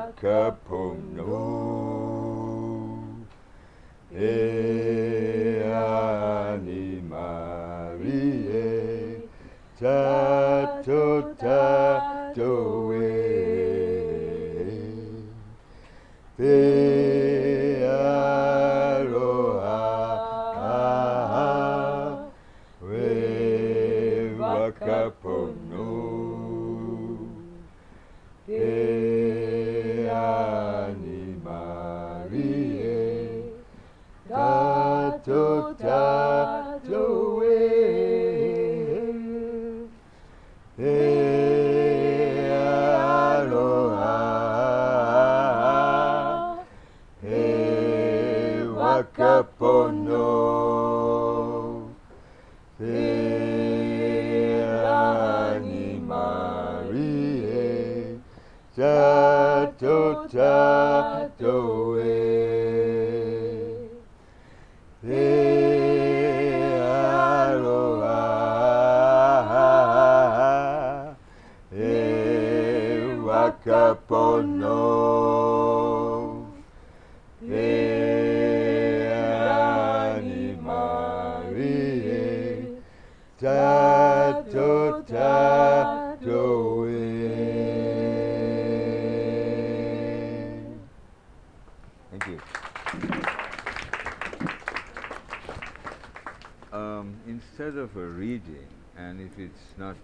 Akapono e animarie tato tato e te aroha we wakapono wakapono Te ani Marie Tato tato Wakapono Te ani Marie Tato tato Thank you. Um, instead of a reading, and if it's not